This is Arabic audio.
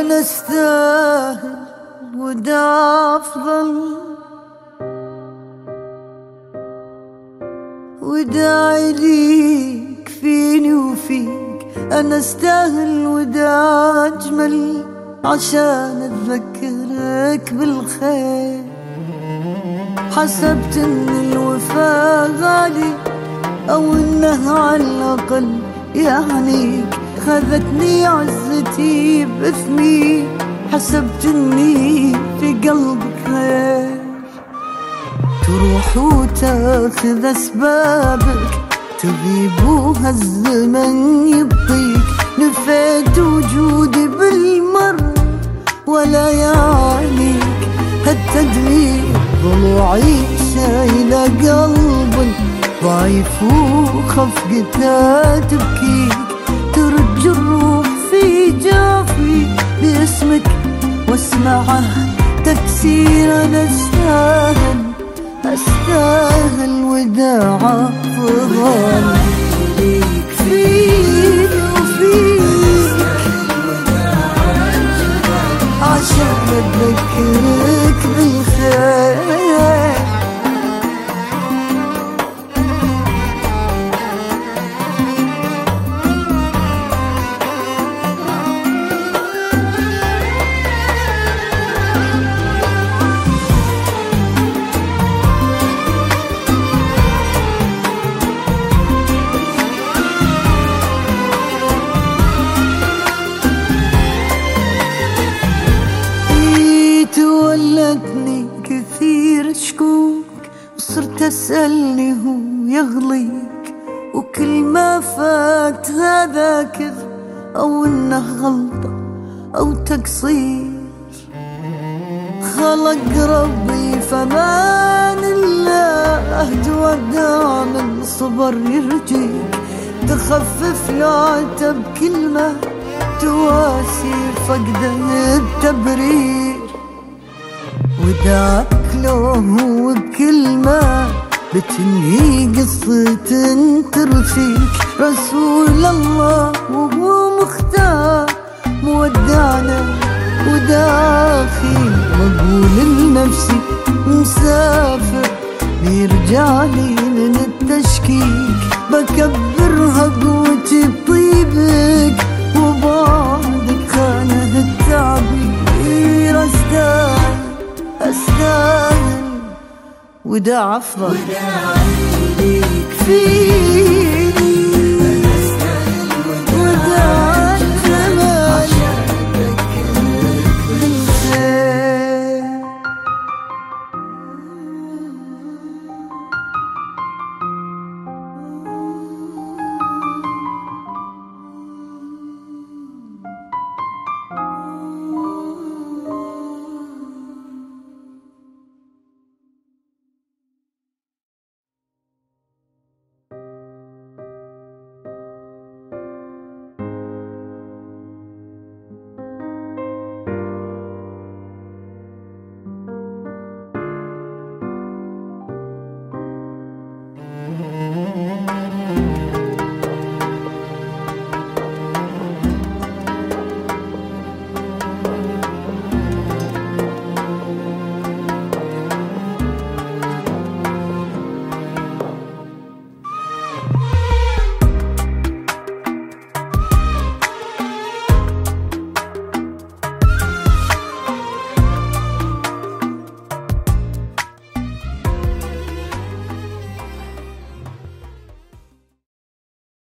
أنا استاهل ودا أفضل. وداعي ليك فيني وفيك. أنا أستاهل ودا أجمل عشان أتذكرك بالخير. حسبت إن الوفا غالي أو إنه على الأقل يعنيك خذتني عزتي بإثمي حسبت إني في قلبك خير. تروح وتأخذ أسبابك تغيب وهالزمن يبطيك نفيت وجودي بالمر ولا يعنيك هالتدمير ضلوعي شايلة قلب ضعيف وخفقتها تبكيك. تكسير أنا كثير شكوك وصرت أسألني هو يغليك وكل ما فات هذا كذب أو إنه غلطة أو تقصير. خلق ربي فمان الله تودع من صبر يرجيك تخفف العتب كلمة تواسي فقده التبرير. وداك لو هو بكلمة بتنهي قصة ترثيك رسول الله وهو مختار مودعنا وداخي مقول لنفسي مسافر بيرجع لي من التشكيك. بكبرها قوتي بطيبك ودا أفضل. وداعي ليك فيك.